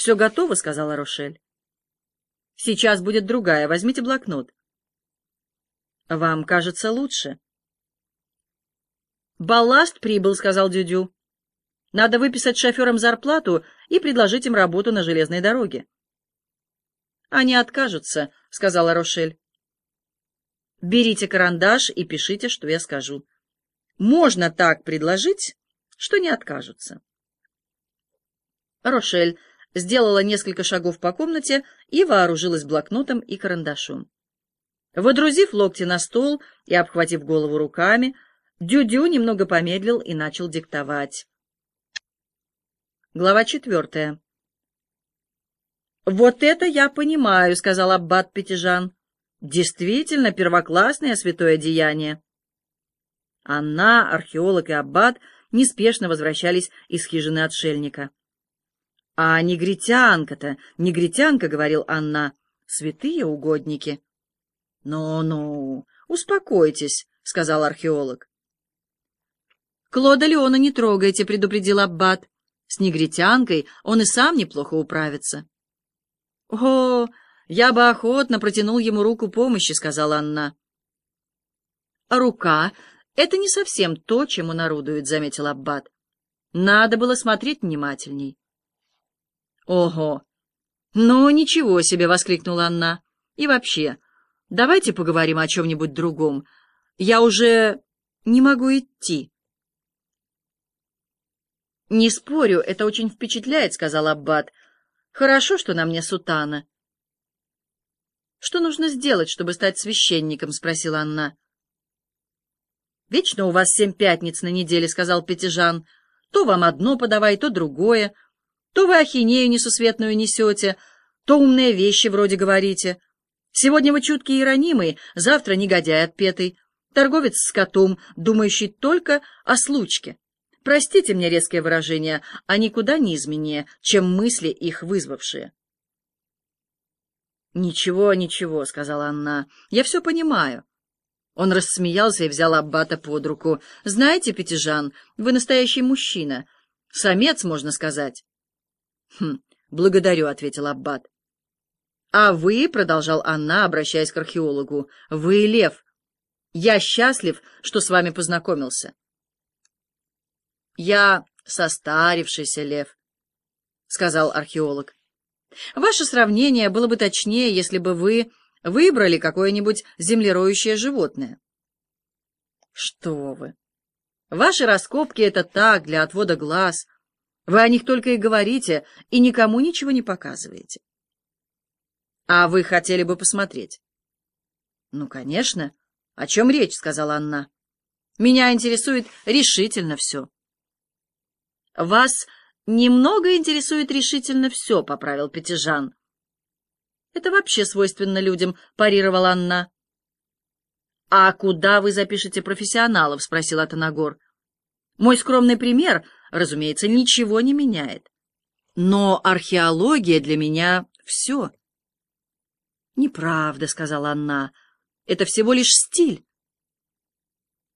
«Все готово», — сказала Рошель. «Сейчас будет другая. Возьмите блокнот». «Вам кажется лучше». «Балласт прибыл», — сказал Дюдю. «Надо выписать шоферам зарплату и предложить им работу на железной дороге». «Они откажутся», — сказала Рошель. «Берите карандаш и пишите, что я скажу. Можно так предложить, что не откажутся». Рошель сделала несколько шагов по комнате и вооружилась блокнотом и карандашом. Водрузив локти на стол и обхватив голову руками, Дюдю -дю немного помедлил и начал диктовать. Глава четвертая. «Вот это я понимаю», — сказал аббат Пятижан. «Действительно первоклассное святое деяние». Анна, археолог и аббат неспешно возвращались из хижины отшельника. «А негритянка-то, негритянка», — говорил Анна, — «святые угодники». «Ну-ну, успокойтесь», — сказал археолог. «Клода Леона не трогайте», — предупредил Аббат. «С негритянкой он и сам неплохо управится». «О, я бы охотно протянул ему руку помощи», — сказала Анна. «Рука — это не совсем то, чему нарудует», — заметил Аббат. «Надо было смотреть внимательней». «Ого! Ну, ничего себе!» — воскликнула Анна. «И вообще, давайте поговорим о чем-нибудь другом. Я уже не могу идти». «Не спорю, это очень впечатляет», — сказал Аббат. «Хорошо, что на мне сутана». «Что нужно сделать, чтобы стать священником?» — спросила Анна. «Вечно у вас семь пятниц на неделе», — сказал Пятижан. «То вам одно подавай, то другое». То вы ахинею несусветную несете, то умные вещи вроде говорите. Сегодня вы чуткий и ранимый, завтра негодяй отпетый, торговец с котом, думающий только о случке. Простите мне резкие выражения, они куда низменнее, чем мысли их вызвавшие. «Ничего, ничего», — сказала Анна, — «я все понимаю». Он рассмеялся и взял Аббата под руку. «Знаете, Пятижан, вы настоящий мужчина, самец, можно сказать». «Хм, благодарю», — ответил Аббат. «А вы», — продолжал Анна, обращаясь к археологу, — «вы лев. Я счастлив, что с вами познакомился». «Я состарившийся лев», — сказал археолог. «Ваше сравнение было бы точнее, если бы вы выбрали какое-нибудь землероющее животное». «Что вы! Ваши раскопки — это так, для отвода глаз». Вы о них только и говорите, и никому ничего не показываете. А вы хотели бы посмотреть? Ну, конечно. О чем речь, сказала Анна. Меня интересует решительно все. Вас немного интересует решительно все, поправил Пятижан. Это вообще свойственно людям, парировала Анна. А куда вы запишете профессионалов? спросил Атанагор. Мой скромный пример — разумеется, ничего не меняет. Но археология для меня — все. «Неправда», — сказала Анна, — «это всего лишь стиль».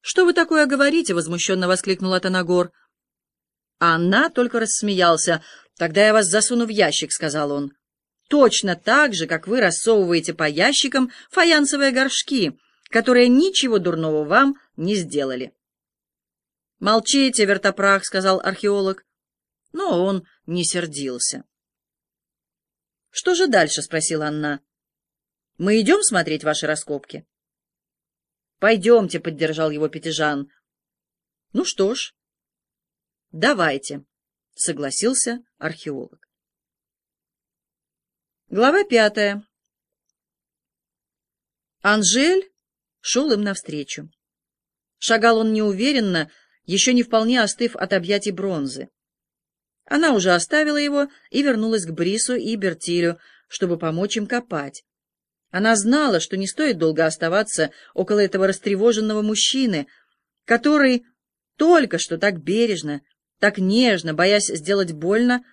«Что вы такое говорите?» — возмущенно воскликнула Танагор. Анна только рассмеялся. «Тогда я вас засуну в ящик», — сказал он. «Точно так же, как вы рассовываете по ящикам фаянсовые горшки, которые ничего дурного вам не сделали». «Молчите, вертопрах», — сказал археолог. Но он не сердился. «Что же дальше?» — спросила Анна. «Мы идем смотреть ваши раскопки?» «Пойдемте», — поддержал его Пятижан. «Ну что ж, давайте», — согласился археолог. Глава пятая. Анжель шел им навстречу. Шагал он неуверенно, еще не вполне остыв от объятий бронзы. Она уже оставила его и вернулась к Брису и Бертилю, чтобы помочь им копать. Она знала, что не стоит долго оставаться около этого растревоженного мужчины, который только что так бережно, так нежно, боясь сделать больно,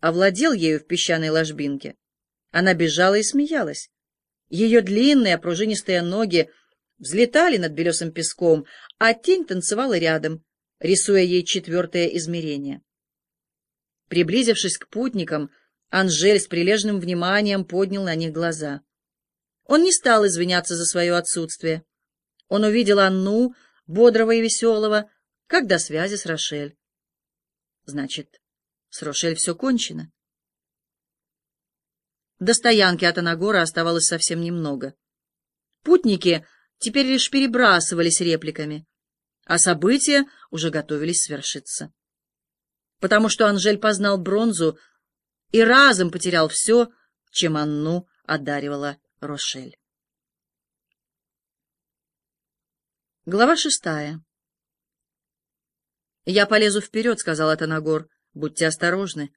овладел ею в песчаной ложбинке. Она бежала и смеялась. Ее длинные пружинистые ноги взлетали над белесым песком, а тень танцевала рядом, рисуя ей четвертое измерение. Приблизившись к путникам, Анжель с прилежным вниманием поднял на них глаза. Он не стал извиняться за свое отсутствие. Он увидел Анну, бодрого и веселого, как до связи с Рошель. Значит, с Рошель все кончено. До стоянки от Анагора оставалось совсем немного. Путники теперь лишь перебрасывались репликами, а события уже готовились свершиться. Потому что Анжель познал бронзу и разом потерял все, чем Анну одаривала Рошель. Глава шестая. «Я полезу вперед», — сказал Атанагор. «Будьте осторожны.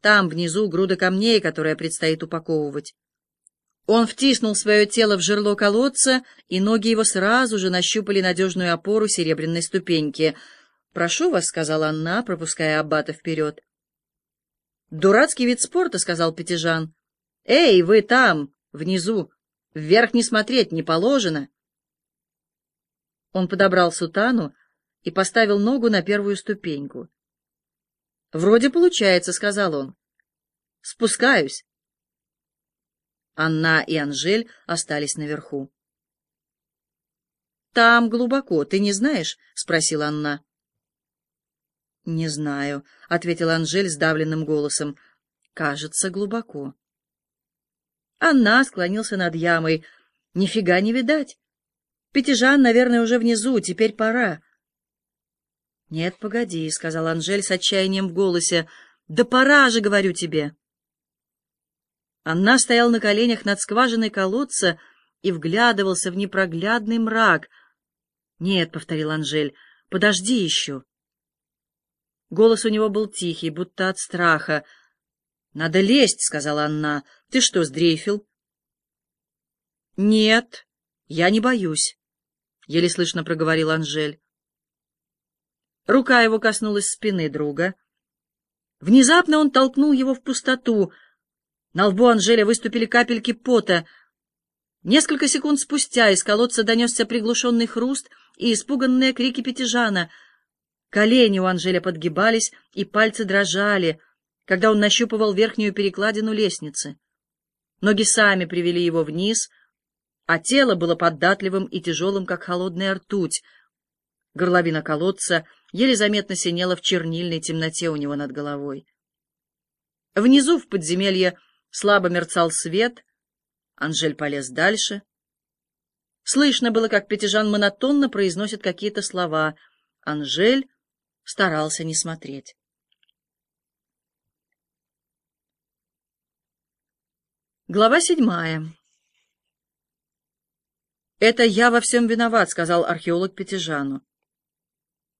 Там, внизу, груда камней, которые предстоит упаковывать». Он втиснул свое тело в жерло колодца, и ноги его сразу же нащупали надежную опору серебряной ступеньки. «Прошу вас», — сказала Анна, пропуская Аббата вперед. «Дурацкий вид спорта», — сказал Пятижан. «Эй, вы там, внизу! Вверх не смотреть не положено!» Он подобрал сутану и поставил ногу на первую ступеньку. «Вроде получается», — сказал он. «Спускаюсь». Анна и Анжель остались наверху. «Там глубоко, ты не знаешь?» — спросила Анна. «Не знаю», — ответила Анжель сдавленным голосом. «Кажется, глубоко». Анна склонился над ямой. «Нифига не видать. Пятижан, наверное, уже внизу, теперь пора». «Нет, погоди», — сказал Анжель с отчаянием в голосе. «Да пора же, говорю тебе». Анна стоял на коленях над скважиной колодца и вглядывался в непроглядный мрак. «Нет», — повторил Анжель, — «подожди еще». Голос у него был тихий, будто от страха. «Надо лезть», — сказала Анна. «Ты что, сдрейфил?» «Нет, я не боюсь», — еле слышно проговорил Анжель. Рука его коснулась спины друга. Внезапно он толкнул его в пустоту. На лбу Анжеля выступили капельки пота. Несколько секунд спустя из колодца донесся приглушенный хруст и испуганные крики Пятижана. Колени у Анжеля подгибались, и пальцы дрожали, когда он нащупывал верхнюю перекладину лестницы. Ноги сами привели его вниз, а тело было податливым и тяжелым, как холодная ртуть. Горловина колодца — еле заметно синела в чернильной темноте у него над головой. Внизу, в подземелье, слабо мерцал свет. Анжель полез дальше. Слышно было, как Пятижан монотонно произносит какие-то слова. Анжель старался не смотреть. Глава седьмая. «Это я во всем виноват», — сказал археолог Пятижану.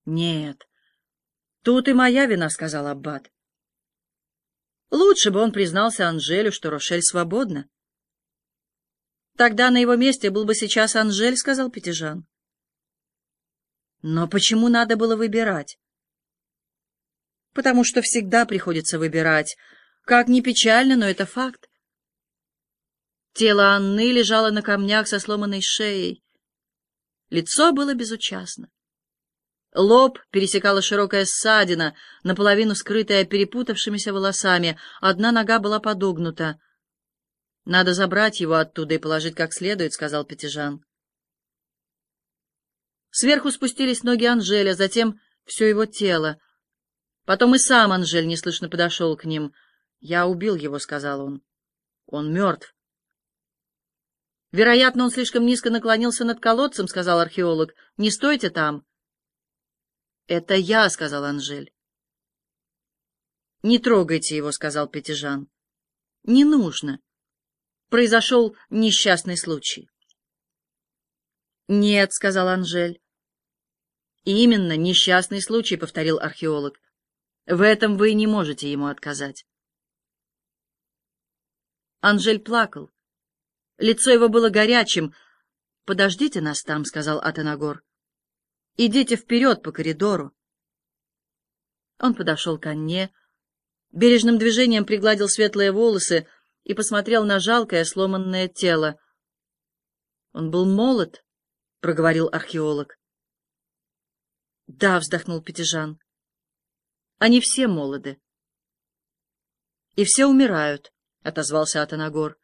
«Нет, тут и моя вина», — сказал Аббат. Лучше бы он признался Анжелю, что Рошель свободна. Тогда на его месте был бы сейчас Анжель, — сказал Пятижан. Но почему надо было выбирать? Потому что всегда приходится выбирать. Как ни печально, но это факт. Тело Анны лежало на камнях со сломанной шеей. Лицо было безучастно. Лоб пересекала широкая ссадина, наполовину скрытая перепутавшимися волосами, одна нога была подогнута. «Надо забрать его оттуда и положить как следует», — сказал Пятижан. Сверху спустились ноги Анжеля, затем все его тело. Потом и сам Анжель неслышно подошел к ним. «Я убил его», — сказал он. «Он мертв». «Вероятно, он слишком низко наклонился над колодцем», — сказал археолог. «Не стойте там». «Это я», — сказал Анжель. «Не трогайте его», — сказал Пятижан. «Не нужно. Произошел несчастный случай». «Нет», — сказал Анжель. «Именно несчастный случай», — повторил археолог. «В этом вы не можете ему отказать». Анжель плакал. Лицо его было горячим. «Подождите нас там», — сказал Атанагор. Идите вперед по коридору. Он подошел ко мне, бережным движением пригладил светлые волосы и посмотрел на жалкое сломанное тело. Он был молод, — проговорил археолог. Да, — вздохнул Пятижан. Они все молоды. И все умирают, — отозвался Атанагор.